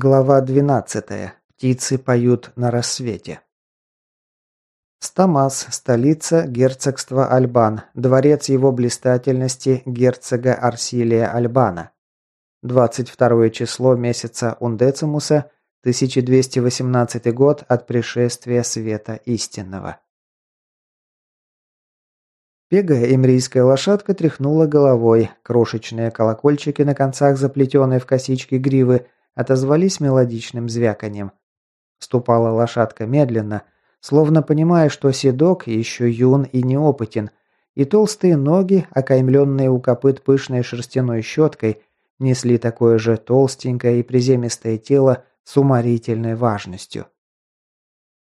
Глава 12. Птицы поют на рассвете. Стамас, столица герцогства Альбан, дворец его блистательности герцога Арсилия Альбана. 22 число месяца Ундецимуса, 1218 год от пришествия света истинного. Пегая эмрийская лошадка тряхнула головой, крошечные колокольчики на концах заплетенной в косички гривы – отозвались мелодичным звяканием. Ступала лошадка медленно, словно понимая, что седок еще юн и неопытен, и толстые ноги, окаймленные у копыт пышной шерстяной щеткой, несли такое же толстенькое и приземистое тело с уморительной важностью.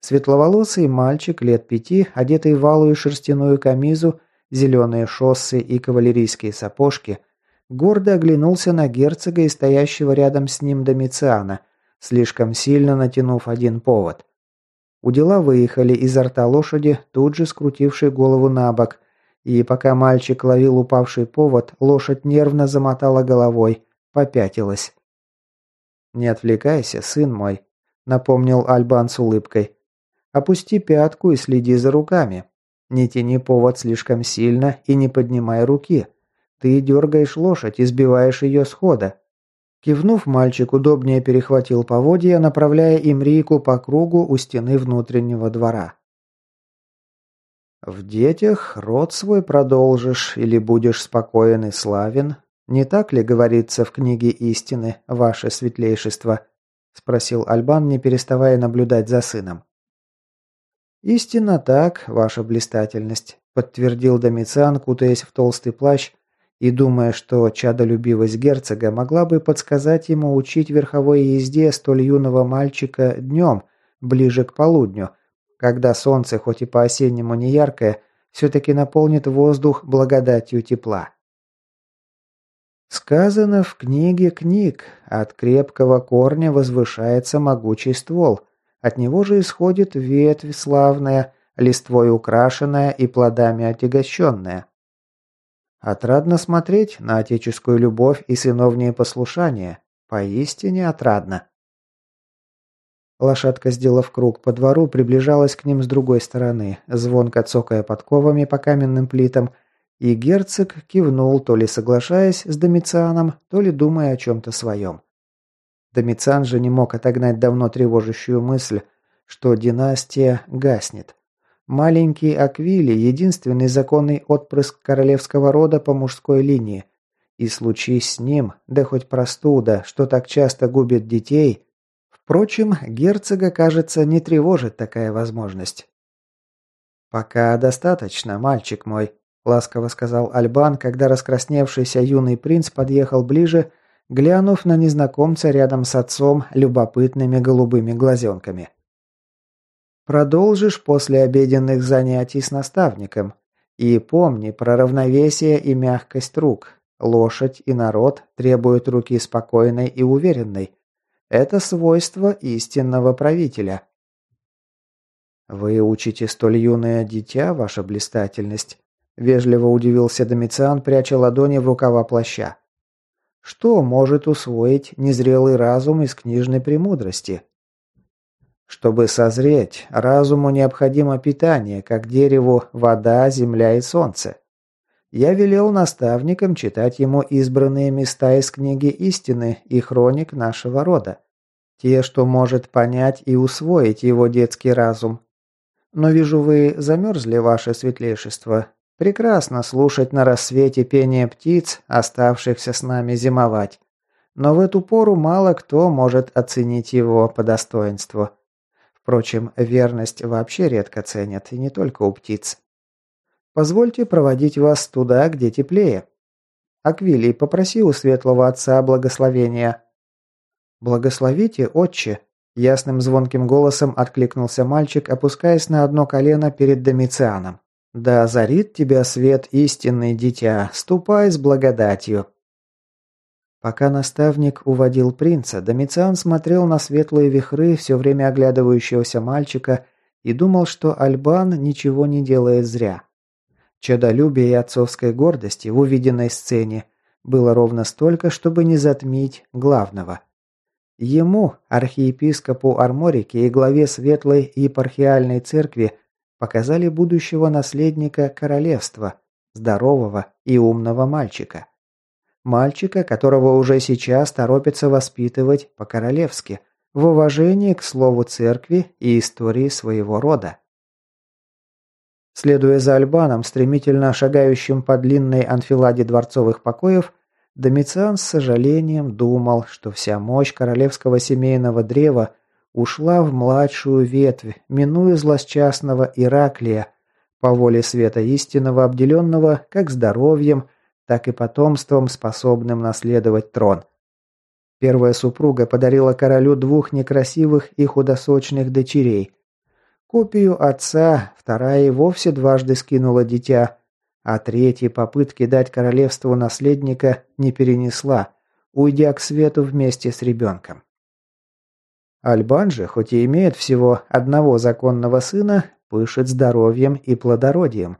Светловолосый мальчик лет пяти, одетый в алую шерстяную камизу, зеленые шоссы и кавалерийские сапожки, гордо оглянулся на герцога и стоящего рядом с ним Домициана, слишком сильно натянув один повод. Удила выехали изо рта лошади, тут же скрутившей голову на бок, и пока мальчик ловил упавший повод, лошадь нервно замотала головой, попятилась. «Не отвлекайся, сын мой», — напомнил Альбан с улыбкой. «Опусти пятку и следи за руками. Не тяни повод слишком сильно и не поднимай руки. Ты дергаешь лошадь и сбиваешь ее с хода». Кивнув, мальчик удобнее перехватил поводья, направляя Имрику по кругу у стены внутреннего двора. «В детях род свой продолжишь или будешь спокоен и славен, не так ли говорится в книге истины, ваше светлейшество?» – спросил Альбан, не переставая наблюдать за сыном. «Истинно так, ваша блистательность», – подтвердил Домициан, кутаясь в толстый плащ и думая, что чадолюбивость герцога могла бы подсказать ему учить верховой езде столь юного мальчика днем, ближе к полудню, когда солнце, хоть и по-осеннему не яркое, все-таки наполнит воздух благодатью тепла. Сказано в книге книг, от крепкого корня возвышается могучий ствол, от него же исходит ветвь славная, листвой украшенная и плодами отягощенная. Отрадно смотреть на отеческую любовь и сыновнее послушание. Поистине отрадно. Лошадка, сделав круг по двору, приближалась к ним с другой стороны, звонко цокая подковами по каменным плитам, и герцог кивнул, то ли соглашаясь с Домицианом, то ли думая о чем-то своем. Домициан же не мог отогнать давно тревожащую мысль, что династия гаснет. Маленький Аквили – единственный законный отпрыск королевского рода по мужской линии. И случись с ним, да хоть простуда, что так часто губит детей. Впрочем, герцога, кажется, не тревожит такая возможность. «Пока достаточно, мальчик мой», – ласково сказал Альбан, когда раскрасневшийся юный принц подъехал ближе, глянув на незнакомца рядом с отцом любопытными голубыми глазенками. Продолжишь после обеденных занятий с наставником. И помни про равновесие и мягкость рук. Лошадь и народ требуют руки спокойной и уверенной. Это свойство истинного правителя. «Вы учите столь юное дитя, ваша блистательность?» Вежливо удивился Домициан, пряча ладони в рукава плаща. «Что может усвоить незрелый разум из книжной премудрости?» Чтобы созреть, разуму необходимо питание, как дереву вода, земля и солнце. Я велел наставникам читать ему избранные места из книги истины и хроник нашего рода. Те, что может понять и усвоить его детский разум. Но вижу, вы замерзли, ваше светлейшество. Прекрасно слушать на рассвете пение птиц, оставшихся с нами зимовать. Но в эту пору мало кто может оценить его по достоинству. Впрочем, верность вообще редко ценят, и не только у птиц. Позвольте проводить вас туда, где теплее. Аквилий, попроси у светлого отца благословения. Благословите, отче, ясным звонким голосом откликнулся мальчик, опускаясь на одно колено перед Домицианом. Да озарит тебя свет истинный, дитя, ступай с благодатью. Пока наставник уводил принца, Домициан смотрел на светлые вихры, все время оглядывающегося мальчика, и думал, что Альбан ничего не делает зря. Чадолюбия и отцовской гордости в увиденной сцене было ровно столько, чтобы не затмить главного. Ему, архиепископу Арморике и главе Светлой епархиальной церкви, показали будущего наследника королевства, здорового и умного мальчика. Мальчика, которого уже сейчас торопится воспитывать по-королевски, в уважении к слову церкви и истории своего рода. Следуя за Альбаном, стремительно шагающим по длинной анфиладе дворцовых покоев, Домициан с сожалением думал, что вся мощь королевского семейного древа ушла в младшую ветвь, минуя злосчастного Ираклия, по воле света истинного, обделенного как здоровьем, так и потомством, способным наследовать трон. Первая супруга подарила королю двух некрасивых и худосочных дочерей. Копию отца, вторая и вовсе дважды скинула дитя, а третьей попытки дать королевству наследника не перенесла, уйдя к свету вместе с ребенком. Альбан же, хоть и имеет всего одного законного сына, пышет здоровьем и плодородием.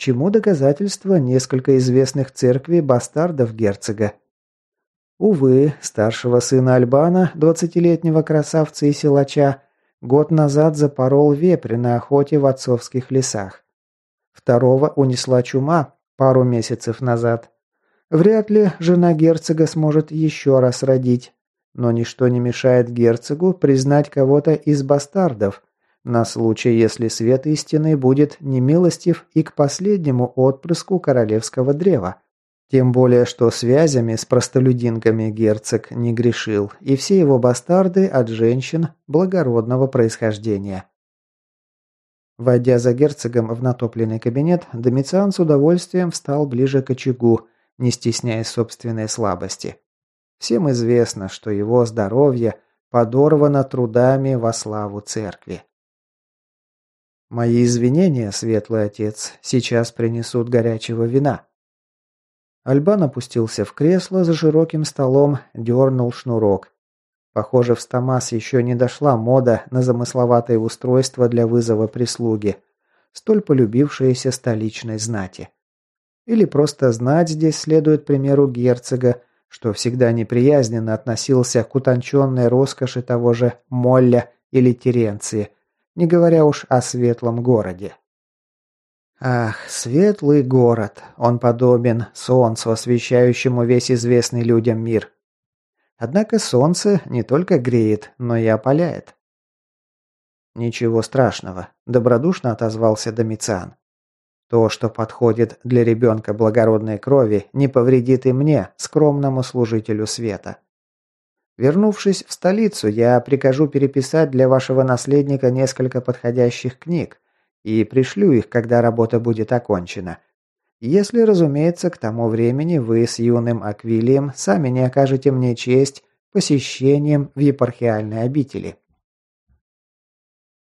Чему доказательство несколько известных церквей бастардов герцога. Увы, старшего сына Альбана, двадцатилетнего красавца и силача, год назад запорол вепрь на охоте в отцовских лесах. Второго унесла чума пару месяцев назад. Вряд ли жена герцога сможет еще раз родить, но ничто не мешает герцогу признать кого-то из бастардов, на случай, если свет истины будет немилостив и к последнему отпрыску королевского древа. Тем более, что связями с простолюдинками герцог не грешил, и все его бастарды от женщин благородного происхождения. Войдя за герцогом в натопленный кабинет, Домициан с удовольствием встал ближе к очагу, не стесняясь собственной слабости. Всем известно, что его здоровье подорвано трудами во славу церкви. Мои извинения, светлый отец, сейчас принесут горячего вина. Альбан опустился в кресло за широким столом, дернул шнурок. Похоже, в Стамас еще не дошла мода на замысловатое устройство для вызова прислуги, столь полюбившееся столичной знати. Или просто знать здесь следует примеру герцога, что всегда неприязненно относился к утонченной роскоши того же Молля или Теренции – не говоря уж о светлом городе. Ах, светлый город, он подобен солнцу, освещающему весь известный людям мир. Однако солнце не только греет, но и опаляет. Ничего страшного, добродушно отозвался Домициан. То, что подходит для ребенка благородной крови, не повредит и мне, скромному служителю света. Вернувшись в столицу, я прикажу переписать для вашего наследника несколько подходящих книг и пришлю их, когда работа будет окончена. Если, разумеется, к тому времени вы с юным Аквилием сами не окажете мне честь посещением в епархиальной обители.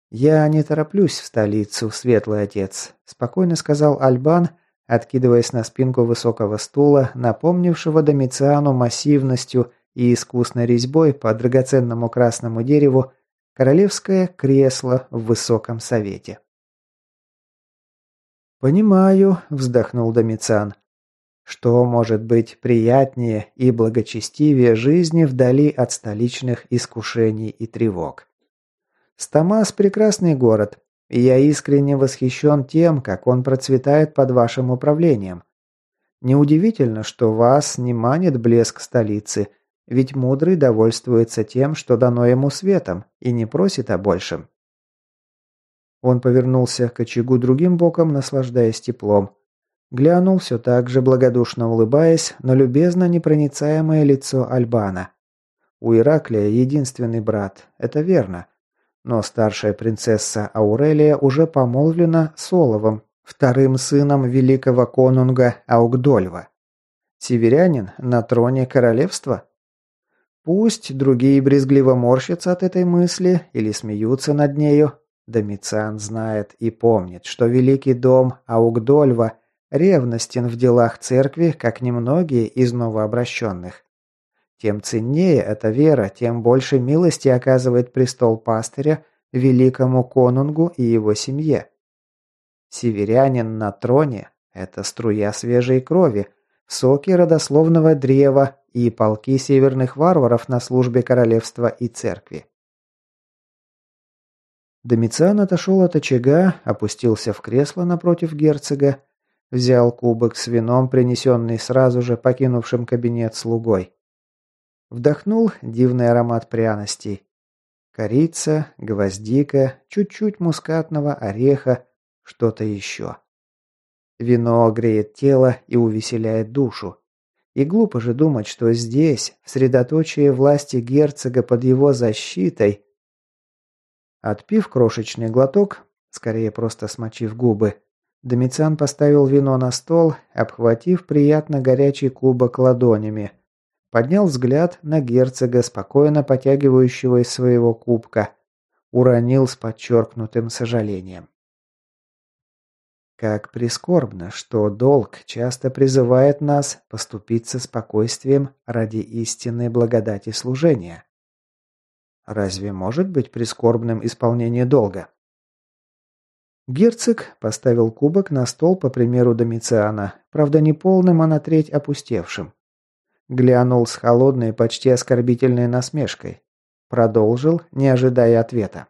«Я не тороплюсь в столицу, светлый отец», – спокойно сказал Альбан, откидываясь на спинку высокого стула, напомнившего Домициану массивностью и искусной резьбой по драгоценному красному дереву королевское кресло в высоком совете. «Понимаю», – вздохнул Домициан. «Что может быть приятнее и благочестивее жизни вдали от столичных искушений и тревог? Стамас – прекрасный город, и я искренне восхищен тем, как он процветает под вашим управлением. Неудивительно, что вас не манит блеск столицы, ведь мудрый довольствуется тем, что дано ему светом, и не просит о большем. Он повернулся к очагу другим боком, наслаждаясь теплом. Глянул все так же, благодушно улыбаясь, на любезно непроницаемое лицо Альбана. У Ираклия единственный брат, это верно. Но старшая принцесса Аурелия уже помолвлена с Оловом, вторым сыном великого конунга Аугдольва. Северянин на троне королевства? Пусть другие брезгливо морщатся от этой мысли или смеются над нею, Домициан знает и помнит, что великий дом Аугдольва ревностен в делах церкви, как немногие из новообращенных. Тем ценнее эта вера, тем больше милости оказывает престол пастыря великому конунгу и его семье. Северянин на троне – это струя свежей крови, соки родословного древа и полки северных варваров на службе королевства и церкви. Домициан отошел от очага, опустился в кресло напротив герцога, взял кубок с вином, принесенный сразу же покинувшим кабинет слугой. Вдохнул дивный аромат пряностей. Корица, гвоздика, чуть-чуть мускатного ореха, что-то еще. Вино греет тело и увеселяет душу. И глупо же думать, что здесь, в средоточии власти герцога под его защитой... Отпив крошечный глоток, скорее просто смочив губы, Домициан поставил вино на стол, обхватив приятно горячий кубок ладонями. Поднял взгляд на герцога, спокойно потягивающего из своего кубка. Уронил с подчеркнутым сожалением. Как прискорбно, что долг часто призывает нас поступиться спокойствием ради истинной благодати служения. Разве может быть прискорбным исполнение долга? Герцог поставил кубок на стол по примеру Домициана, правда не полным, а на треть опустевшим. Глянул с холодной, почти оскорбительной насмешкой. Продолжил, не ожидая ответа.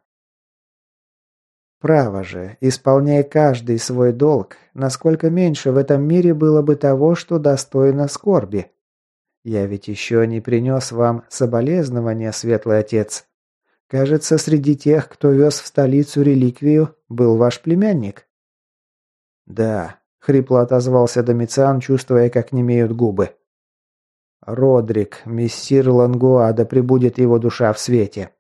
Право же, исполняя каждый свой долг, насколько меньше в этом мире было бы того, что достойно скорби. Я ведь еще не принес вам соболезнования, светлый отец. Кажется, среди тех, кто вез в столицу реликвию, был ваш племянник. Да, хрипло отозвался Домициан, чувствуя, как немеют губы. Родрик, мессир Лангуа, да пребудет его душа в свете.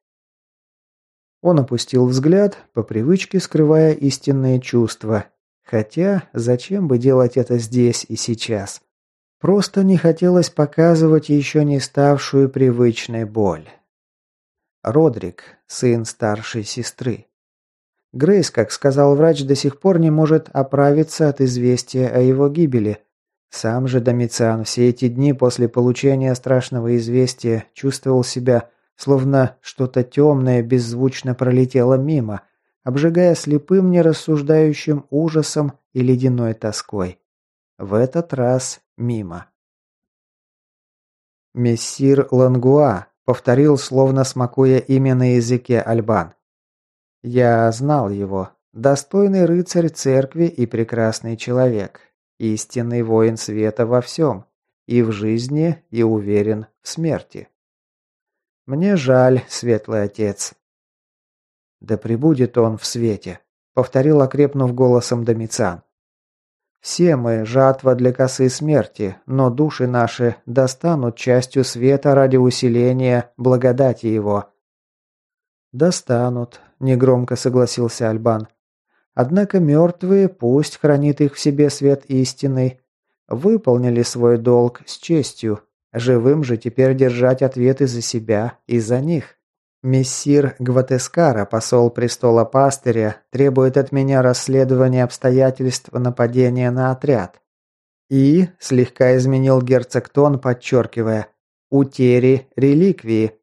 Он опустил взгляд, по привычке скрывая истинные чувства. Хотя, зачем бы делать это здесь и сейчас? Просто не хотелось показывать еще не ставшую привычной боль. Родрик, сын старшей сестры. Грейс, как сказал врач, до сих пор не может оправиться от известия о его гибели. Сам же Домициан все эти дни после получения страшного известия чувствовал себя, словно что-то темное беззвучно пролетело мимо, обжигая слепым нерассуждающим ужасом и ледяной тоской. В этот раз мимо. Мессир Лангуа, Повторил, словно смакуя имя на языке Альбан. Я знал его. Достойный рыцарь церкви и прекрасный человек. Истинный воин света во всем. И в жизни, и уверен в смерти. Мне жаль, светлый отец. Да пребудет он в свете, повторил окрепнув голосом Домициан. Все мы – жатва для косы смерти, но души наши достанут частью света ради усиления благодати его». «Достанут», – негромко согласился Альбан. «Однако мертвые, пусть хранит их в себе свет истинный, выполнили свой долг с честью, живым же теперь держать ответы за себя и за них». Мессир Гватескара, посол престола пастыря, требует от меня расследования обстоятельств нападения на отряд. И, слегка изменил герцог тон, подчеркивая, утери реликвии.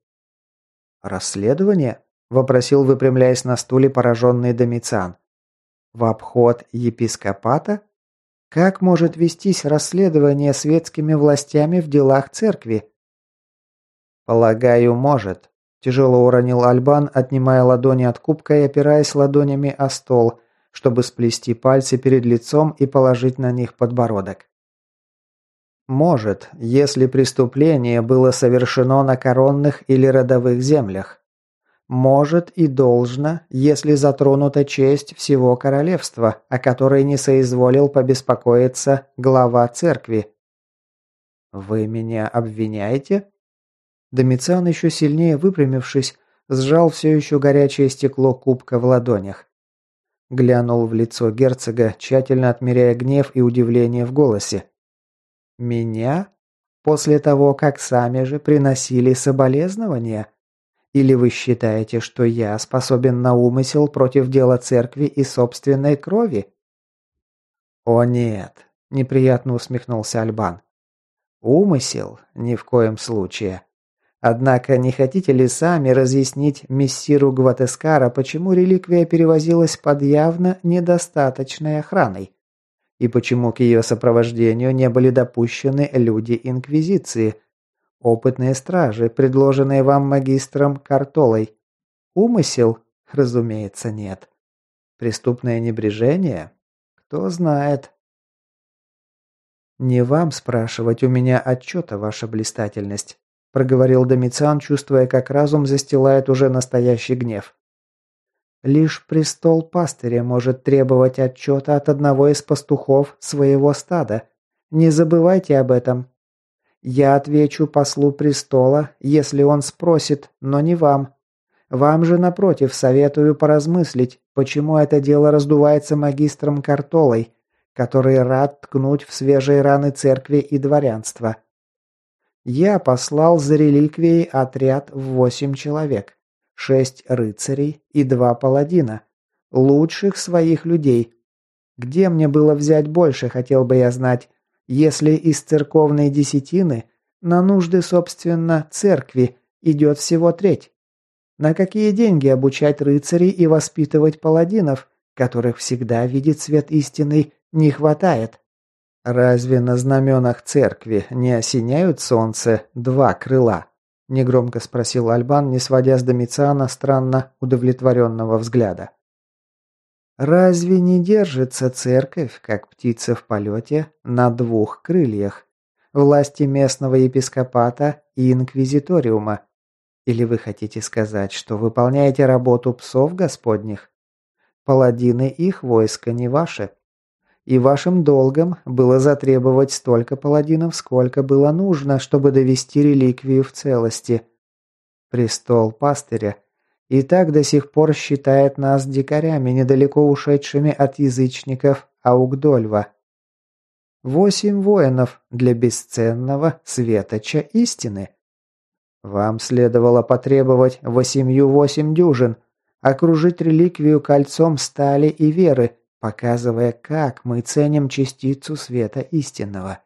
«Расследование?» – вопросил, выпрямляясь на стуле пораженный Домициан. «В обход епископата? Как может вестись расследование светскими властями в делах церкви?» «Полагаю, может», Тяжело уронил Альбан, отнимая ладони от кубка и опираясь ладонями о стол, чтобы сплести пальцы перед лицом и положить на них подбородок. Может, если преступление было совершено на коронных или родовых землях. Может и должно, если затронута честь всего королевства, о которой не соизволил побеспокоиться глава церкви. «Вы меня обвиняете?» Домициан, еще сильнее выпрямившись, сжал все еще горячее стекло кубка в ладонях. Глянул в лицо герцога, тщательно отмеряя гнев и удивление в голосе. «Меня? После того, как сами же приносили соболезнования? Или вы считаете, что я способен на умысел против дела церкви и собственной крови?» «О нет», – неприятно усмехнулся Альбан. «Умысел? Ни в коем случае. Однако не хотите ли сами разъяснить мессиру Гватескара, почему реликвия перевозилась под явно недостаточной охраной? И почему к ее сопровождению не были допущены люди Инквизиции, опытные стражи, предложенные вам магистром Картолой? Умысел? Разумеется, нет. Преступное небрежение? Кто знает. «Не вам спрашивать у меня отчета, ваша блистательность», проговорил Домициан, чувствуя, как разум застилает уже настоящий гнев. Лишь престол пастыря может требовать отчета от одного из пастухов своего стада. Не забывайте об этом. Я отвечу послу престола, если он спросит, но не вам. Вам же, напротив, советую поразмыслить, почему это дело раздувается магистром Картолой, который рад ткнуть в свежие раны церкви и дворянства. Я послал за реликвией отряд в восемь человек, шесть рыцарей и два паладина, лучших своих людей. Где мне было взять больше, хотел бы я знать, если из церковной десятины на нужды, собственно, церкви идет всего треть. На какие деньги обучать рыцарей и воспитывать паладинов, которых всегда видит свет истинный не хватает. Разве на знаменах церкви не осеняют солнце два крыла? Негромко спросил Альбан, не сводя с Домициана странно удовлетворенного взгляда. Разве не держится церковь, как птица в полете, на двух крыльях? Власти местного епископата и инквизиториума? Или вы хотите сказать, что выполняете работу псов господних? Паладины их войска не ваши и вашим долгом было затребовать столько паладинов, сколько было нужно, чтобы довести реликвию в целости. Престол пастыря и так до сих пор считает нас дикарями, недалеко ушедшими от язычников Аугдольва. Восемь воинов для бесценного светоча истины. Вам следовало потребовать восемью восемь дюжин, окружить реликвию кольцом стали и веры, показывая, как мы ценим частицу света истинного.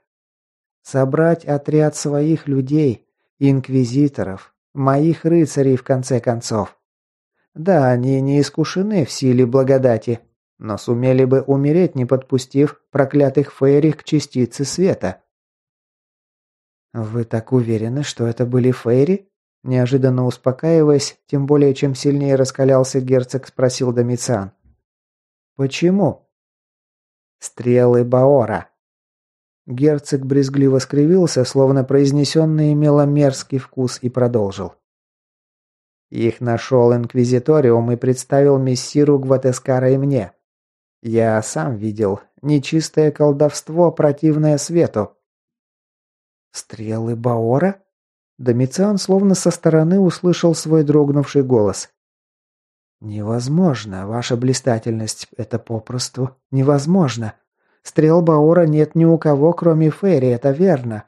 Собрать отряд своих людей, инквизиторов, моих рыцарей в конце концов. Да, они не искушены в силе благодати, но сумели бы умереть, не подпустив проклятых фейри к частице света. «Вы так уверены, что это были фейри?» Неожиданно успокаиваясь, тем более чем сильнее раскалялся герцог, спросил Домициан. «Почему?» «Стрелы Баора». Герцог брезгливо скривился, словно произнесенное имело мерзкий вкус, и продолжил. Их нашел Инквизиториум и представил мессиру Гватескара и мне. Я сам видел. Нечистое колдовство, противное свету. «Стрелы Баора?» Домициан словно со стороны услышал свой дрогнувший голос. «Невозможно, ваша блистательность, это попросту невозможно. Стрел Баора нет ни у кого, кроме Ферри, это верно.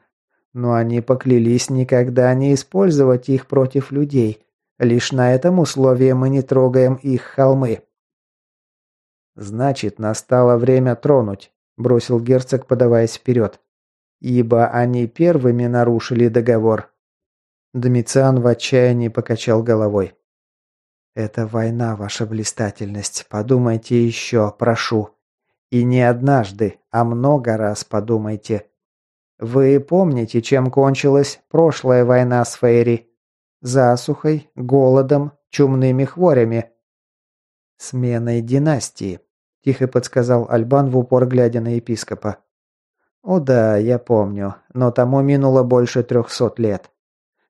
Но они поклялись никогда не использовать их против людей. Лишь на этом условии мы не трогаем их холмы». «Значит, настало время тронуть», – бросил герцог, подаваясь вперед. «Ибо они первыми нарушили договор». Домициан в отчаянии покачал головой. «Это война, ваша блистательность. Подумайте еще, прошу. И не однажды, а много раз подумайте. Вы помните, чем кончилась прошлая война с Фейри? Засухой, голодом, чумными хворями. Сменой династии», – тихо подсказал Альбан в упор, глядя на епископа. «О да, я помню, но тому минуло больше трехсот лет.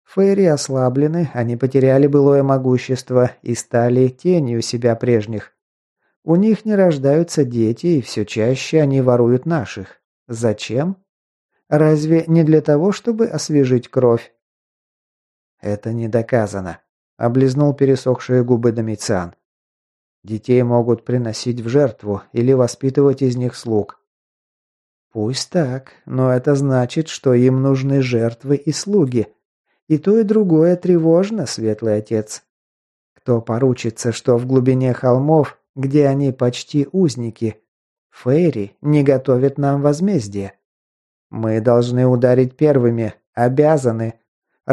Фейри ослаблены, они потеряли былое могущество и стали тенью себя прежних. У них не рождаются дети, и все чаще они воруют наших. Зачем? Разве не для того, чтобы освежить кровь? Это не доказано, облизнул пересохшие губы Домициан. Детей могут приносить в жертву или воспитывать из них слуг. Пусть так, но это значит, что им нужны жертвы и слуги, и то, и другое тревожно, светлый отец. Кто поручится, что в глубине холмов, где они почти узники, Фейри не готовит нам возмездие? Мы должны ударить первыми, обязаны,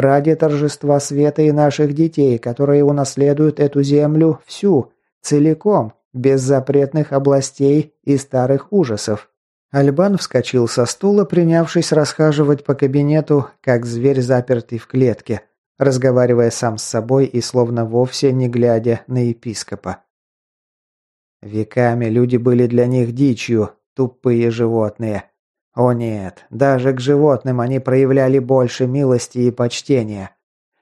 ради торжества света и наших детей, которые унаследуют эту землю всю, целиком, без запретных областей и старых ужасов. Альбан вскочил со стула, принявшись расхаживать по кабинету, как зверь запертый в клетке, разговаривая сам с собой и словно вовсе не глядя на епископа. Веками люди были для них дичью, тупые животные. О нет, даже к животным они проявляли больше милости и почтения.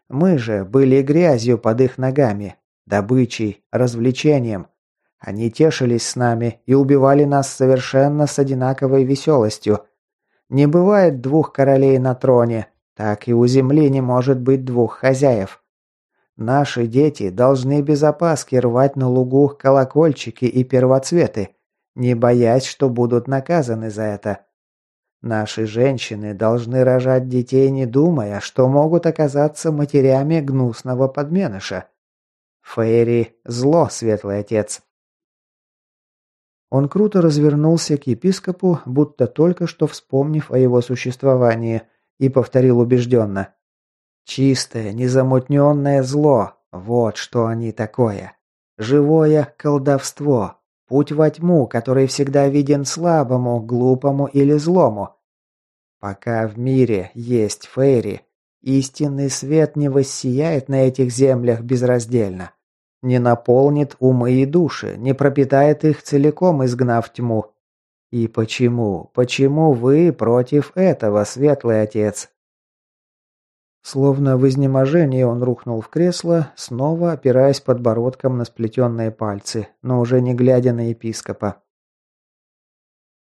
Мы же были грязью под их ногами, добычей, развлечением. Они тешились с нами и убивали нас совершенно с одинаковой веселостью. Не бывает двух королей на троне, так и у земли не может быть двух хозяев. Наши дети должны без опаски рвать на лугу колокольчики и первоцветы, не боясь, что будут наказаны за это. Наши женщины должны рожать детей, не думая, что могут оказаться матерями гнусного подменыша. Фейри – зло, светлый отец. Он круто развернулся к епископу, будто только что вспомнив о его существовании, и повторил убежденно. Чистое, незамутненное зло. Вот что они такое. Живое колдовство. Путь во тьму, который всегда виден слабому, глупому или злому. Пока в мире есть фейри, истинный свет не воссияет на этих землях безраздельно. Не наполнит умы и души, не пропитает их целиком, изгнав тьму. И почему, почему вы против этого, светлый отец? Словно в изнеможении он рухнул в кресло, снова опираясь подбородком на сплетенные пальцы, но уже не глядя на епископа.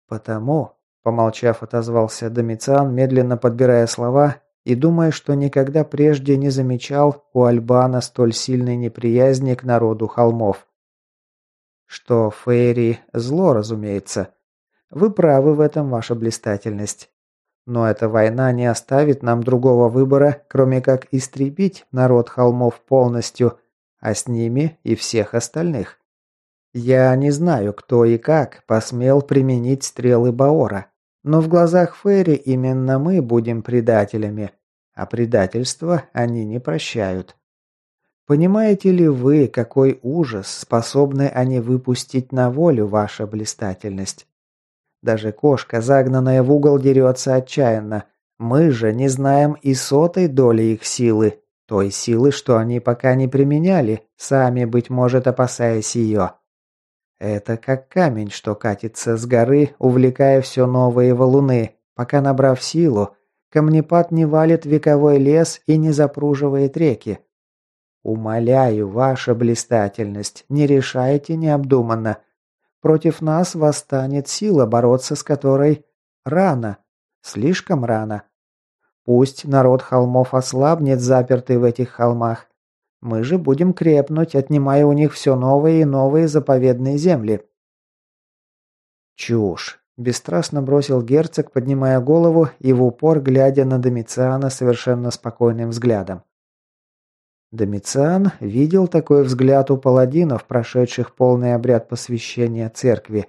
«Потому», — помолчав, отозвался Домициан, медленно подбирая слова и думая, что никогда прежде не замечал у Альбана столь сильной неприязни к народу холмов. «Что Фейри – зло, разумеется. Вы правы в этом, ваша блистательность. Но эта война не оставит нам другого выбора, кроме как истребить народ холмов полностью, а с ними и всех остальных. Я не знаю, кто и как посмел применить стрелы Баора, но в глазах Ферри именно мы будем предателями, а предательство они не прощают. Понимаете ли вы, какой ужас способны они выпустить на волю, ваша блистательность? Даже кошка, загнанная в угол, дерется отчаянно. Мы же не знаем и сотой доли их силы, той силы, что они пока не применяли, сами, быть может, опасаясь ее. Это как камень, что катится с горы, увлекая все новые валуны, пока, набрав силу, камнепад не валит вековой лес и не запруживает реки. Умоляю, ваша блистательность, не решайте необдуманно, Против нас восстанет сила, бороться с которой рано, слишком рано. Пусть народ холмов ослабнет, запертый в этих холмах. Мы же будем крепнуть, отнимая у них все новые и новые заповедные земли. Чушь. Бесстрастно бросил герцог, поднимая голову и в упор глядя на Домициана совершенно спокойным взглядом. Домициан видел такой взгляд у паладинов, прошедших полный обряд посвящения церкви,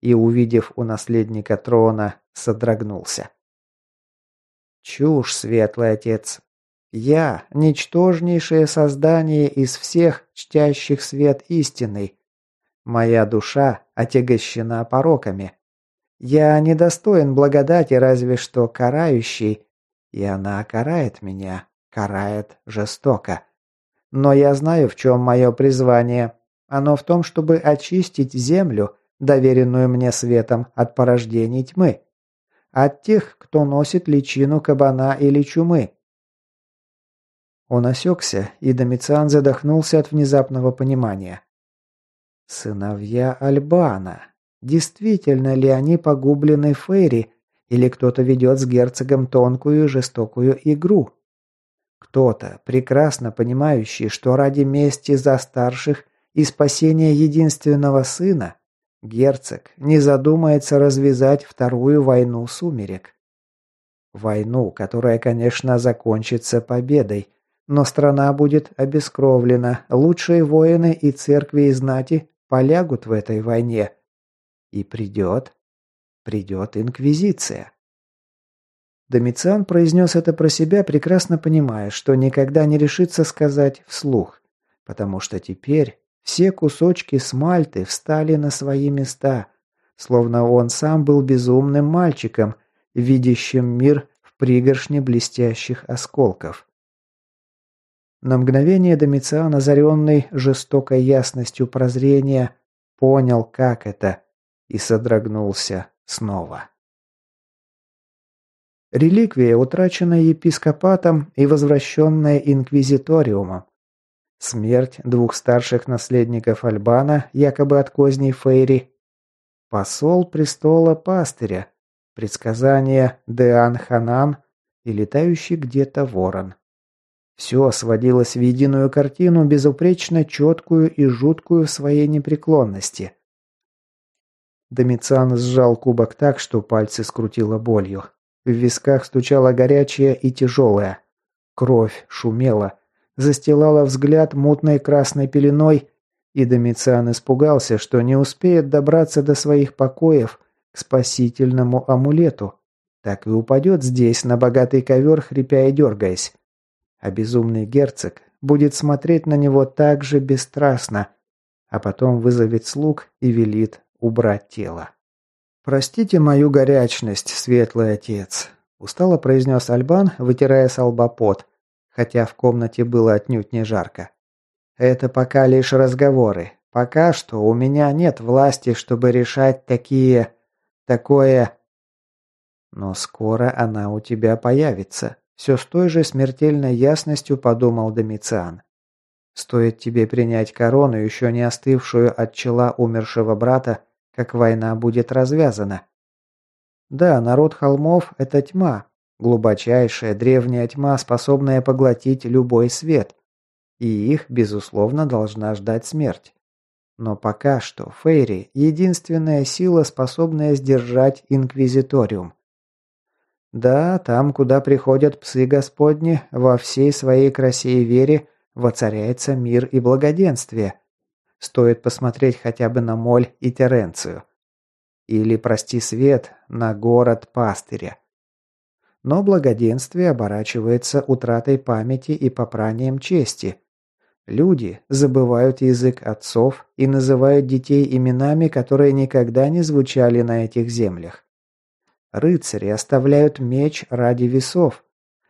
и, увидев у наследника трона, содрогнулся. «Чушь, светлый отец. Я – ничтожнейшее создание из всех, чтящих свет истинный. Моя душа отягощена пороками. Я недостоин благодати, разве что карающий, и она карает меня, Карает жестоко. Но я знаю, в чем мое призвание. Оно в том, чтобы очистить землю, доверенную мне светом от порождений тьмы. От тех, кто носит личину кабана или чумы. Он осекся, и Домициан задохнулся от внезапного понимания. Сыновья Альбана. Действительно ли они погублены Фейри, или кто-то ведет с герцогом тонкую и жестокую игру? Кто-то, прекрасно понимающий, что ради мести за старших и спасения единственного сына, герцог не задумается развязать вторую войну сумерек. Войну, которая, конечно, закончится победой, но страна будет обескровлена, лучшие воины и церкви и знати полягут в этой войне. И придет, придет инквизиция. Домициан произнес это про себя, прекрасно понимая, что никогда не решится сказать вслух, потому что теперь все кусочки смальты встали на свои места, словно он сам был безумным мальчиком, видящим мир в пригоршне блестящих осколков. На мгновение Домициан, озаренный жестокой ясностью прозрения, понял, как это, и содрогнулся снова. Реликвия, утраченная епископатом и возвращенная инквизиториумом. Смерть двух старших наследников Альбана, якобы от козней Фейри. Посол престола пастыря. Предсказание Деан Ханан и летающий где-то ворон. Все сводилось в единую картину, безупречно четкую и жуткую в своей непреклонности. Домициан сжал кубок так, что пальцы скрутило болью. В висках стучало горячее и тяжелое. Кровь шумела, застилала взгляд мутной красной пеленой, и Домициан испугался, что не успеет добраться до своих покоев к спасительному амулету. Так и упадет здесь, на богатый ковер, хрипя и дергаясь. А безумный герцог будет смотреть на него так же бесстрастно, а потом вызовет слуг и велит убрать тело. «Простите мою горячность, светлый отец», – устало произнес Альбан, вытирая с лба пот, хотя в комнате было отнюдь не жарко. «Это пока лишь разговоры. Пока что у меня нет власти, чтобы решать такие... такое...» «Но скоро она у тебя появится», – все с той же смертельной ясностью подумал Домициан. «Стоит тебе принять корону, еще не остывшую от чела умершего брата, как война будет развязана. Да, народ холмов – это тьма, глубочайшая древняя тьма, способная поглотить любой свет. И их, безусловно, должна ждать смерть. Но пока что Фейри – единственная сила, способная сдержать Инквизиториум. Да, там, куда приходят псы Господни, во всей своей красе и вере воцаряется мир и благоденствие. Стоит посмотреть хотя бы на Моль и Теренцию. Или, прости свет, на город пастыря. Но благоденствие оборачивается утратой памяти и попранием чести. Люди забывают язык отцов и называют детей именами, которые никогда не звучали на этих землях. Рыцари оставляют меч ради весов.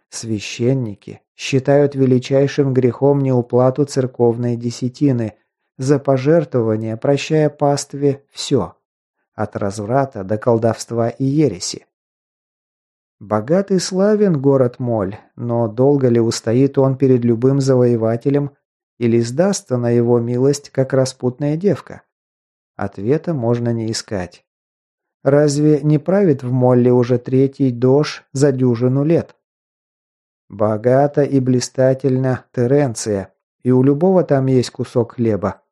Священники считают величайшим грехом неуплату церковной десятины, за пожертвование, прощая пастве все. От разврата до колдовства и ереси. Богатый славен город Моль, но долго ли устоит он перед любым завоевателем или сдастся на его милость, как распутная девка? Ответа можно не искать. Разве не правит в Молле уже третий дождь за дюжину лет? Богато и блистательно Теренция, и у любого там есть кусок хлеба.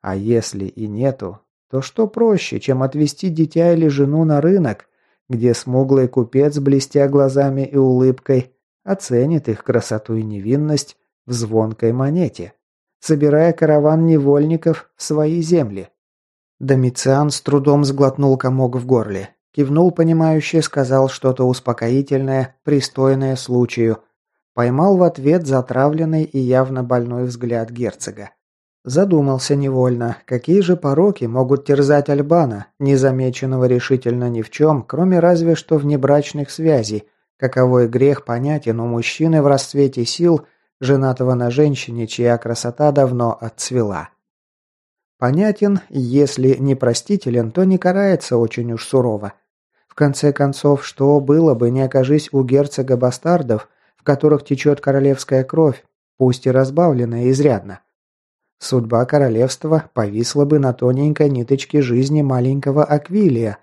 А если и нету, то что проще, чем отвезти дитя или жену на рынок, где смуглый купец, блестя глазами и улыбкой, оценит их красоту и невинность в звонкой монете, собирая караван невольников в свои земли. Домициан с трудом сглотнул комок в горле, кивнул понимающе, сказал что-то успокоительное, пристойное случаю, поймал в ответ затравленный и явно больной взгляд герцога. Задумался невольно, какие же пороки могут терзать Альбана, незамеченного решительно ни в чем, кроме разве что внебрачных связей, каковой грех понятен у мужчины в расцвете сил, женатого на женщине, чья красота давно отцвела. Понятен, если не простителен, то не карается очень уж сурово. В конце концов, что было бы, не окажись у герцога бастардов, в которых течет королевская кровь, пусть и разбавленная изрядно. Судьба королевства повисла бы на тоненькой ниточке жизни маленького Аквилия.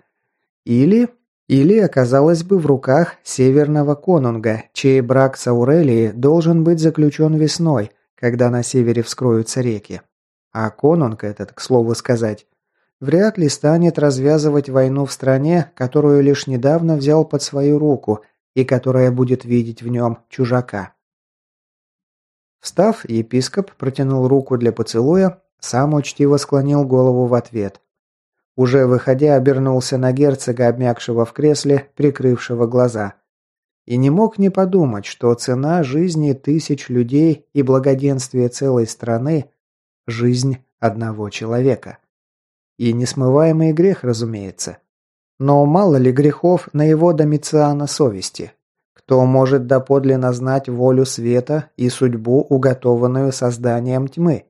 Или... Или оказалась бы в руках северного конунга, чей брак с Аурелией должен быть заключен весной, когда на севере вскроются реки. А конунг этот, к слову сказать, вряд ли станет развязывать войну в стране, которую лишь недавно взял под свою руку и которая будет видеть в нем чужака. Встав, епископ протянул руку для поцелуя, сам учтиво склонил голову в ответ. Уже выходя, обернулся на герцога, обмякшего в кресле, прикрывшего глаза. И не мог не подумать, что цена жизни тысяч людей и благоденствие целой страны – жизнь одного человека. И несмываемый грех, разумеется. Но мало ли грехов на его домициана совести. Кто может доподлинно знать волю света и судьбу, уготованную созданием тьмы?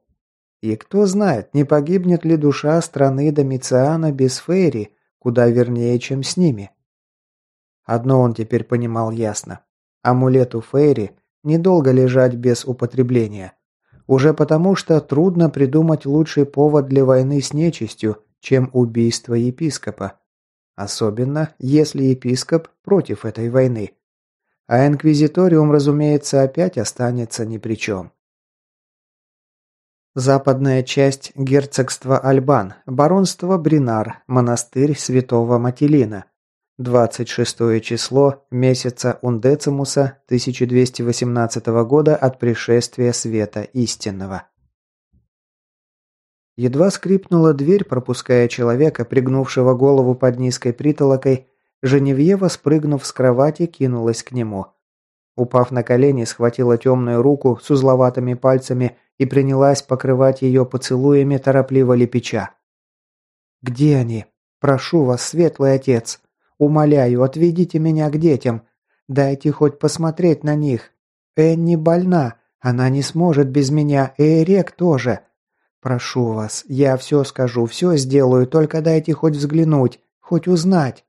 И кто знает, не погибнет ли душа страны Домициана без Фейри, куда вернее, чем с ними? Одно он теперь понимал ясно. Амулету Фейри недолго лежать без употребления. Уже потому, что трудно придумать лучший повод для войны с нечистью, чем убийство епископа. Особенно, если епископ против этой войны. А инквизиториум, разумеется, опять останется ни при чем. Западная часть герцогства Альбан, баронство Бринар, монастырь святого Матилина. 26 число месяца Ундецимуса 1218 года от пришествия света истинного. Едва скрипнула дверь, пропуская человека, пригнувшего голову под низкой притолокой, Женевьева, спрыгнув с кровати, кинулась к нему. Упав на колени, схватила темную руку с узловатыми пальцами и принялась покрывать ее поцелуями торопливо лепеча. «Где они? Прошу вас, светлый отец. Умоляю, отведите меня к детям. Дайте хоть посмотреть на них. Энни больна, она не сможет без меня, и Эрек тоже. Прошу вас, я все скажу, все сделаю, только дайте хоть взглянуть, хоть узнать».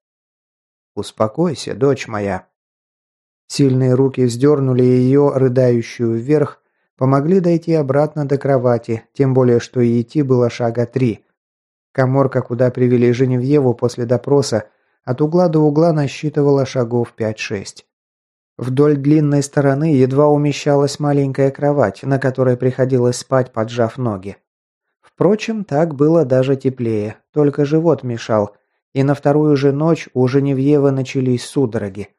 «Успокойся, дочь моя». Сильные руки вздернули ее, рыдающую вверх, Помогли дойти обратно до кровати, тем более, что и идти было шага три. Коморка, куда привели Женевьеву после допроса, от угла до угла насчитывала шагов 5-6. Вдоль длинной стороны едва умещалась маленькая кровать, на которой приходилось спать, поджав ноги. Впрочем, так было даже теплее, только живот мешал, и на вторую же ночь у Женевьевы начались судороги.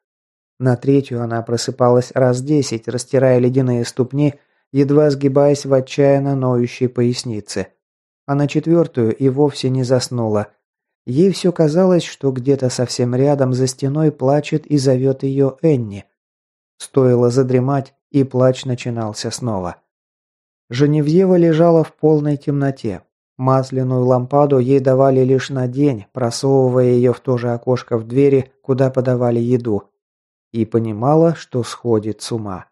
На третью она просыпалась раз десять, растирая ледяные ступни, едва сгибаясь в отчаянно ноющей пояснице. А на четвертую и вовсе не заснула. Ей все казалось, что где-то совсем рядом за стеной плачет и зовет ее Энни. Стоило задремать, и плач начинался снова. Женевьева лежала в полной темноте. Масляную лампаду ей давали лишь на день, просовывая ее в то же окошко в двери, куда подавали еду. И понимала, что сходит с ума.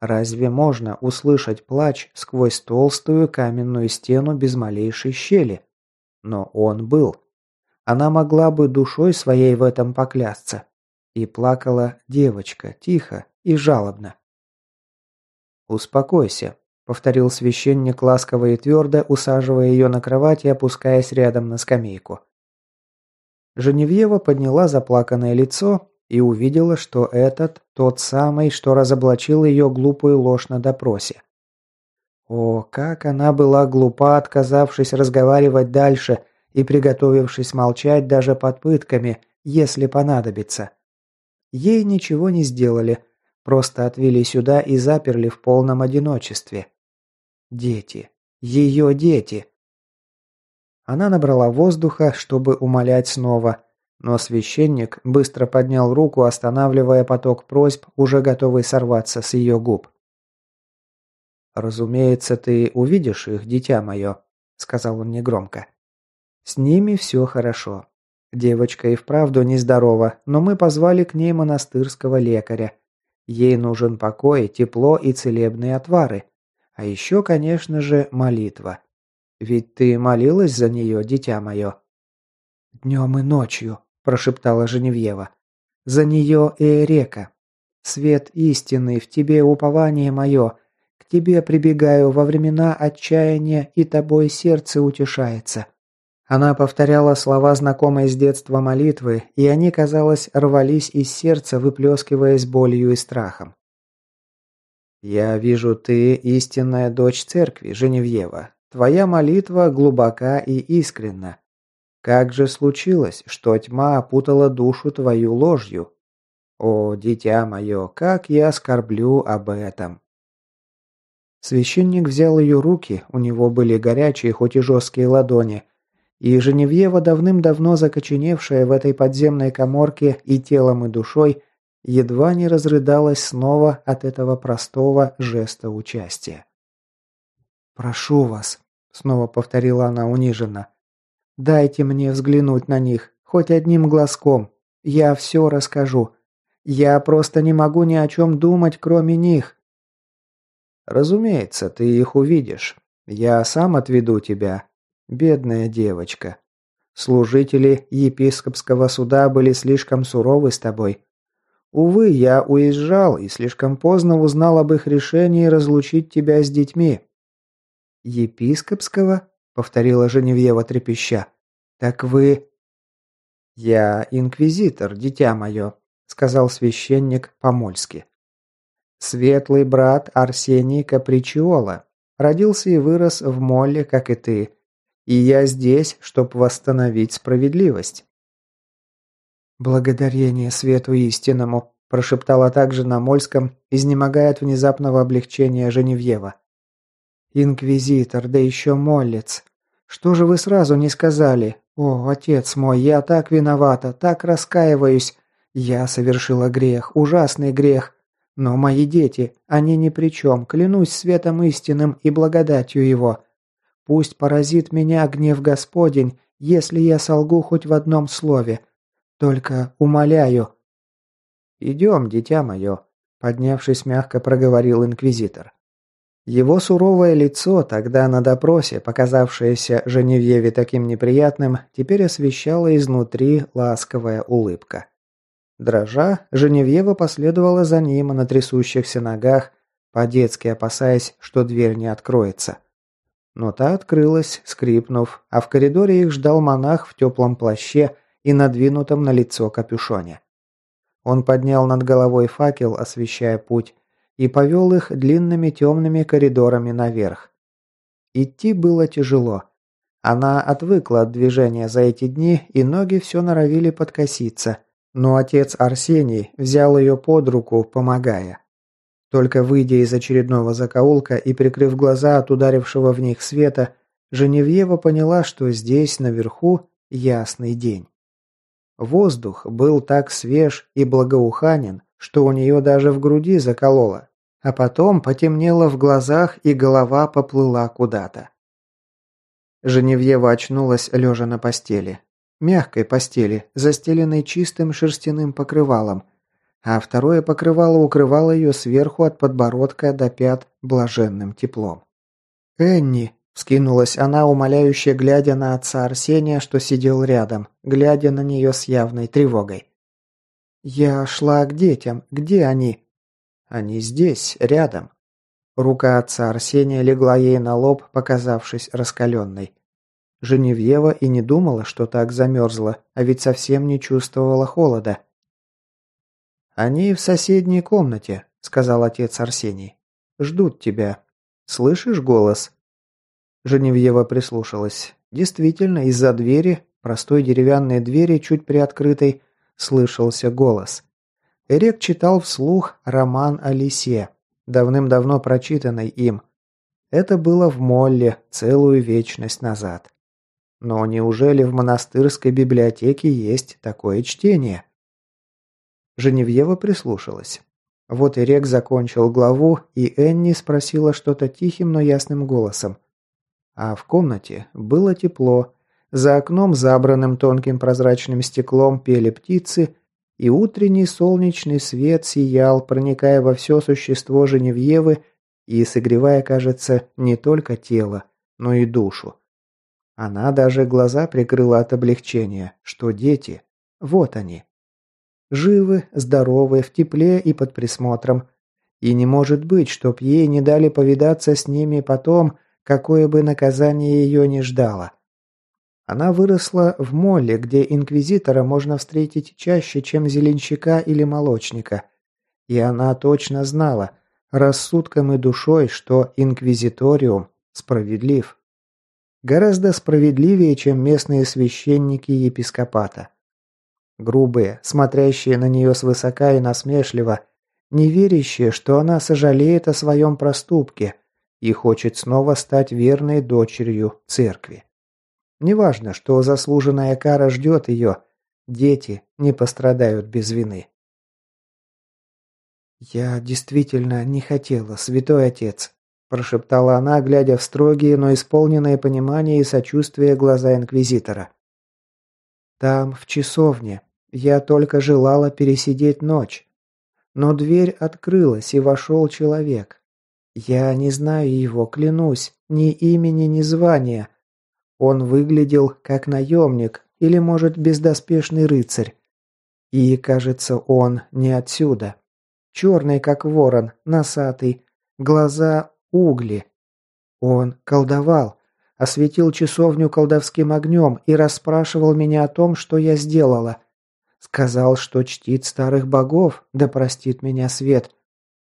Разве можно услышать плач сквозь толстую каменную стену без малейшей щели? Но он был. Она могла бы душой своей в этом поклясться. И плакала девочка, тихо и жалобно. «Успокойся», — повторил священник ласково и твердо, усаживая ее на кровать и опускаясь рядом на скамейку. Женевьева подняла заплаканное лицо и увидела, что этот тот самый, что разоблачил ее глупую ложь на допросе. О, как она была глупа, отказавшись разговаривать дальше и приготовившись молчать даже под пытками, если понадобится. Ей ничего не сделали, просто отвели сюда и заперли в полном одиночестве. Дети. Ее дети. Она набрала воздуха, чтобы умолять снова – но священник быстро поднял руку, останавливая поток просьб, уже готовый сорваться с ее губ. «Разумеется, ты увидишь их, дитя мое», — сказал он негромко. «С ними все хорошо. Девочка и вправду нездорова, но мы позвали к ней монастырского лекаря. Ей нужен покой, тепло и целебные отвары. А еще, конечно же, молитва. Ведь ты молилась за нее, дитя мое?» «Днем и ночью», прошептала Женевьева. «За нее и река. Свет истины, в тебе упование мое. К тебе прибегаю во времена отчаяния, и тобой сердце утешается». Она повторяла слова знакомой с детства молитвы, и они, казалось, рвались из сердца, выплескиваясь болью и страхом. «Я вижу, ты истинная дочь церкви, Женевьева. Твоя молитва глубока и искренна. Как же случилось, что тьма опутала душу твою ложью? О, дитя мое, как я скорблю об этом!» Священник взял ее руки, у него были горячие, хоть и жесткие ладони, и Женевьева, давным-давно закоченевшая в этой подземной коморке и телом, и душой, едва не разрыдалась снова от этого простого жеста участия. «Прошу вас», — снова повторила она униженно, Дайте мне взглянуть на них, хоть одним глазком. Я все расскажу. Я просто не могу ни о чем думать, кроме них». «Разумеется, ты их увидишь. Я сам отведу тебя. Бедная девочка. Служители епископского суда были слишком суровы с тобой. Увы, я уезжал и слишком поздно узнал об их решении разлучить тебя с детьми». «Епископского?» — повторила Женевьева трепеща. «Так вы...» «Я инквизитор, дитя мое», — сказал священник по-мольски. «Светлый брат Арсений Капричиола. Родился и вырос в Молле, как и ты. И я здесь, чтобы восстановить справедливость». «Благодарение свету истинному», – прошептала также на Мольском, изнемогая от внезапного облегчения Женевьева. «Инквизитор, да еще моллец. Что же вы сразу не сказали? О, отец мой, я так виновата, так раскаиваюсь. Я совершила грех, ужасный грех. Но мои дети, они ни при чем, клянусь светом истинным и благодатью его. Пусть поразит меня гнев Господень, если я солгу хоть в одном слове. Только умоляю». «Идем, дитя мое», — поднявшись мягко проговорил инквизитор. Его суровое лицо, тогда на допросе, показавшееся Женевьеве таким неприятным, теперь освещала изнутри ласковая улыбка. Дрожа, Женевьева последовала за ним на трясущихся ногах, по-детски опасаясь, что дверь не откроется. Но та открылась, скрипнув, а в коридоре их ждал монах в теплом плаще и надвинутом на лицо капюшоне. Он поднял над головой факел, освещая путь, и повел их длинными темными коридорами наверх. Идти было тяжело. Она отвыкла от движения за эти дни, и ноги все норовили подкоситься, но отец Арсений взял ее под руку, помогая. Только выйдя из очередного закоулка и прикрыв глаза от ударившего в них света, Женевьева поняла, что здесь, наверху, ясный день. Воздух был так свеж и благоуханен, что у нее даже в груди закололо, а потом потемнело в глазах и голова поплыла куда-то. Женевьева очнулась, лежа на постели. Мягкой постели, застеленной чистым шерстяным покрывалом, а второе покрывало укрывало ее сверху от подбородка до пят блаженным теплом. «Энни!» Скинулась она, умоляюще глядя на отца Арсения, что сидел рядом, глядя на нее с явной тревогой. «Я шла к детям. Где они?» «Они здесь, рядом». Рука отца Арсения легла ей на лоб, показавшись раскаленной. Женевьева и не думала, что так замерзла, а ведь совсем не чувствовала холода. «Они в соседней комнате», — сказал отец Арсений. «Ждут тебя. Слышишь голос?» Женевьева прислушалась. Действительно, из-за двери, простой деревянной двери, чуть приоткрытой, слышался голос. Эрек читал вслух роман о лисе, давным-давно прочитанный им. Это было в Молле целую вечность назад. Но неужели в монастырской библиотеке есть такое чтение? Женевьева прислушалась. Вот Эрек закончил главу, и Энни спросила что-то тихим, но ясным голосом. А в комнате было тепло. За окном, забранным тонким прозрачным стеклом, пели птицы, и утренний солнечный свет сиял, проникая во все существо Женевьевы и согревая, кажется, не только тело, но и душу. Она даже глаза прикрыла от облегчения, что дети, вот они. Живы, здоровы, в тепле и под присмотром. И не может быть, чтоб ей не дали повидаться с ними потом, какое бы наказание ее не ждало. Она выросла в моле, где инквизитора можно встретить чаще, чем зеленщика или молочника. И она точно знала, рассудком и душой, что инквизиториум справедлив. Гораздо справедливее, чем местные священники епископата. Грубые, смотрящие на нее свысока и насмешливо, не верящие, что она сожалеет о своем проступке – и хочет снова стать верной дочерью церкви. Неважно, что заслуженная кара ждет ее, дети не пострадают без вины. «Я действительно не хотела, святой отец», прошептала она, глядя в строгие, но исполненные понимания и сочувствия глаза инквизитора. Там, в часовне, я только желала пересидеть ночь. Но дверь открылась, и вошел человек. Я не знаю его, клянусь, ни имени, ни звания. Он выглядел как наемник или, может, бездоспешный рыцарь. И, кажется, он не отсюда. Черный, как ворон, носатый, глаза угли. Он колдовал, осветил часовню колдовским огнем и расспрашивал меня о том, что я сделала. Сказал, что чтит старых богов, да простит меня свет.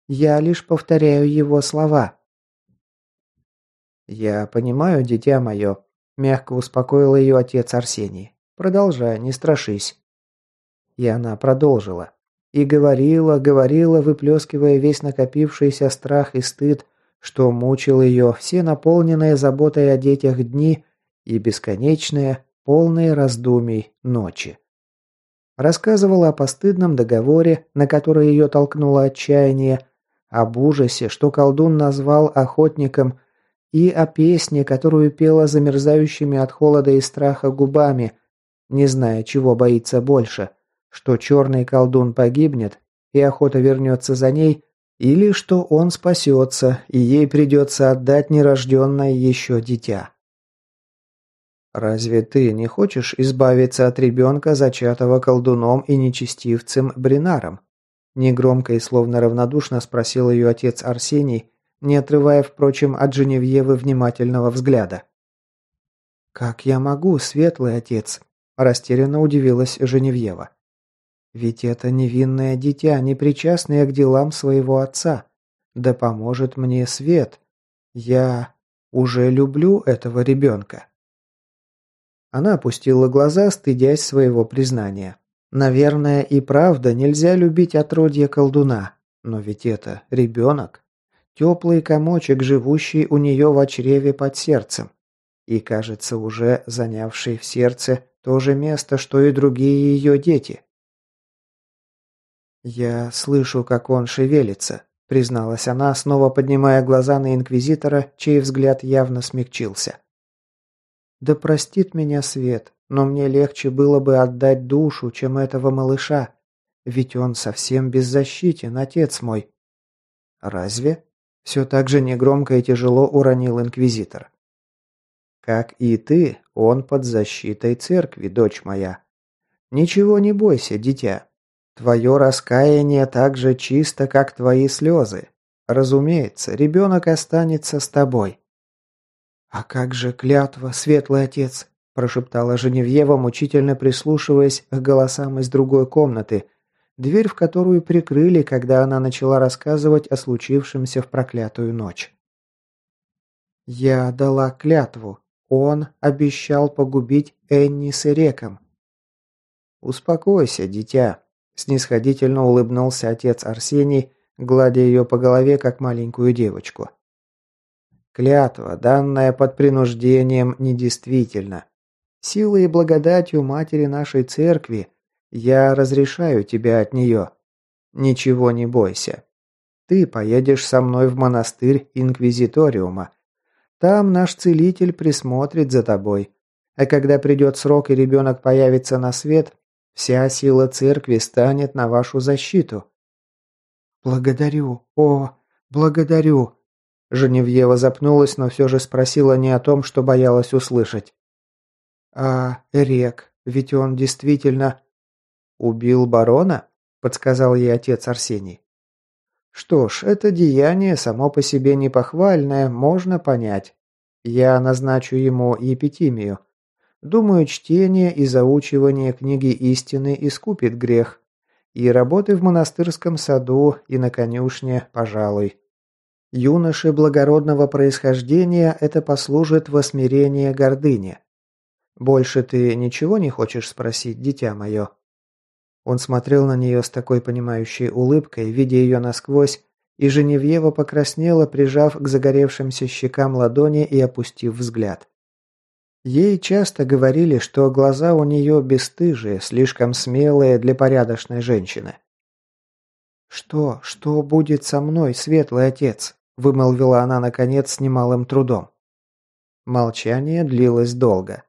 Я лишь повторяю его слова. «Я понимаю, дитя мое», – мягко успокоил ее отец Арсений. «Продолжай, не страшись». И она продолжила. И говорила, говорила, выплескивая весь накопившийся страх и стыд, что мучил ее все наполненные заботой о детях дни и бесконечные, полные раздумий ночи. Рассказывала о постыдном договоре, на который ее толкнуло отчаяние, об ужасе, что колдун назвал охотником, и о песне, которую пела замерзающими от холода и страха губами, не зная, чего боится больше, что черный колдун погибнет, и охота вернется за ней, или что он спасется, и ей придется отдать нерожденное еще дитя. «Разве ты не хочешь избавиться от ребенка, зачатого колдуном и нечестивцем Бринаром?» Негромко и словно равнодушно спросил ее отец Арсений, не отрывая, впрочем, от Женевьевы внимательного взгляда. «Как я могу, светлый отец?» – растерянно удивилась Женевьева. Ведь это невинное дитя, не причастное к делам своего отца. Да поможет мне свет. Я уже люблю этого ребенка. Она опустила глаза, стыдясь своего признания. Наверное, и правда нельзя любить отродье колдуна. Но ведь это ребенок. Теплый комочек, живущий у нее в чреве под сердцем. И, кажется, уже занявший в сердце то же место, что и другие ее дети. «Я слышу, как он шевелится», – призналась она, снова поднимая глаза на Инквизитора, чей взгляд явно смягчился. «Да простит меня свет, но мне легче было бы отдать душу, чем этого малыша, ведь он совсем беззащитен, отец мой». «Разве?» – все так же негромко и тяжело уронил Инквизитор. «Как и ты, он под защитой церкви, дочь моя. Ничего не бойся, дитя, Твое раскаяние так же чисто, как твои слезы. Разумеется, ребенок останется с тобой». «А как же клятва, светлый отец?» – прошептала Женевьева, мучительно прислушиваясь к голосам из другой комнаты, дверь в которую прикрыли, когда она начала рассказывать о случившемся в проклятую ночь. «Я дала клятву. Он обещал погубить Энни с Эреком». «Успокойся, дитя», Снисходительно улыбнулся отец Арсений, гладя ее по голове, как маленькую девочку. Клятва, данная под принуждением, недействительна. Силой и благодатью матери нашей церкви я разрешаю тебя от нее. Ничего не бойся. Ты поедешь со мной в монастырь Инквизиториума. Там наш целитель присмотрит за тобой. А когда придет срок и ребенок появится на свет, Вся сила церкви станет на вашу защиту». «Благодарю, о, благодарю!» Женевьева запнулась, но все же спросила не о том, что боялась услышать. «А Рек, ведь он действительно...» «Убил барона?» – подсказал ей отец Арсений. «Что ж, это деяние само по себе непохвальное, можно понять. Я назначу ему епитимию. Думаю, чтение и заучивание книги истины искупит грех. И работы в монастырском саду, и на конюшне, пожалуй. Юноше благородного происхождения это послужит во смирение гордыни. Больше ты ничего не хочешь спросить, дитя мое?» Он смотрел на нее с такой понимающей улыбкой, видя ее насквозь, и Женевьева покраснела, прижав к загоревшимся щекам ладони и опустив взгляд. Ей часто говорили, что глаза у нее бесстыжие, слишком смелые для порядочной женщины. «Что, что будет со мной, светлый отец?» – вымолвила она, наконец, с немалым трудом. Молчание длилось долго.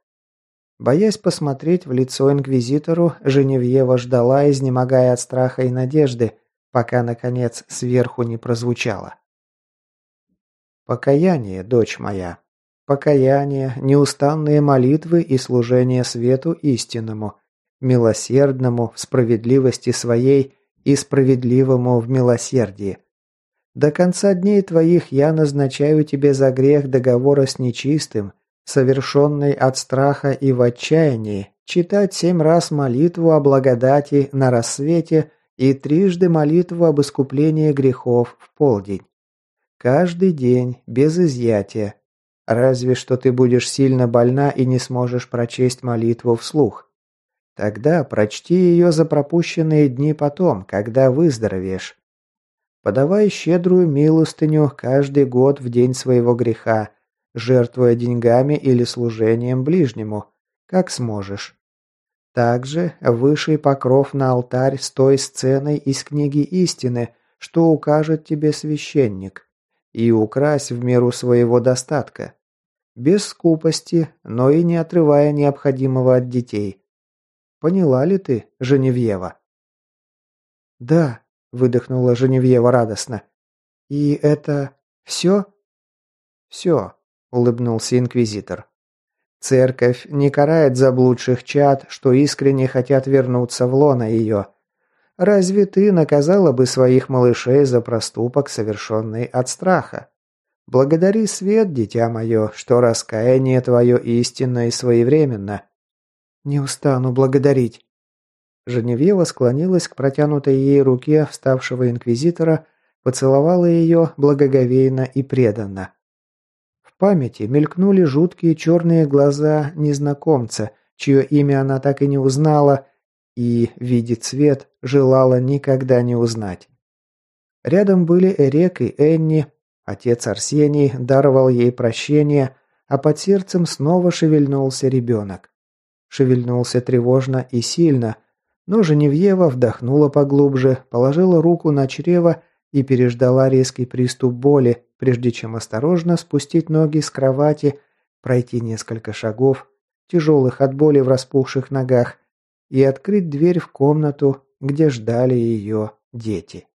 Боясь посмотреть в лицо инквизитору, Женевьева ждала, изнемогая от страха и надежды, пока, наконец, сверху не прозвучало. «Покаяние, дочь моя, покаяние, неустанные молитвы и служение свету истинному, милосердному в справедливости своей и справедливому в милосердии. До конца дней твоих я назначаю тебе за грех договора с нечистым, совершенный от страха и в отчаянии, читать семь раз молитву о благодати на рассвете и трижды молитву об искуплении грехов в полдень. Каждый день, без изъятия. Разве что ты будешь сильно больна и не сможешь прочесть молитву вслух. Тогда прочти ее за пропущенные дни потом, когда выздоровеешь. Подавай щедрую милостыню каждый год в день своего греха, жертвуя деньгами или служением ближнему, как сможешь. Также высший покров на алтарь с той сценой из книги истины, что укажет тебе священник, и укрась в меру своего достатка, без скупости, но и не отрывая необходимого от детей. Поняла ли ты, Женевьева? Да, выдохнула Женевьева радостно. И это все? Все, улыбнулся инквизитор. Церковь не карает заблудших чад, что искренне хотят вернуться в лоно ее. Разве ты наказала бы своих малышей за проступок, совершенный от страха? Благодари свет, дитя мое, что раскаяние твое истинно и своевременно. Не устану благодарить. Женевьева склонилась к протянутой ей руке вставшего инквизитора, поцеловала ее благоговейно и преданно памяти мелькнули жуткие черные глаза незнакомца, чье имя она так и не узнала и, видя цвет, желала никогда не узнать. Рядом были Эрек и Энни, отец Арсений даровал ей прощение, а под сердцем снова шевельнулся ребенок. Шевельнулся тревожно и сильно, но Женевьева вдохнула поглубже, положила руку на чрево и переждала резкий приступ боли, прежде чем осторожно спустить ноги с кровати, пройти несколько шагов, тяжелых от боли в распухших ногах, и открыть дверь в комнату, где ждали ее дети.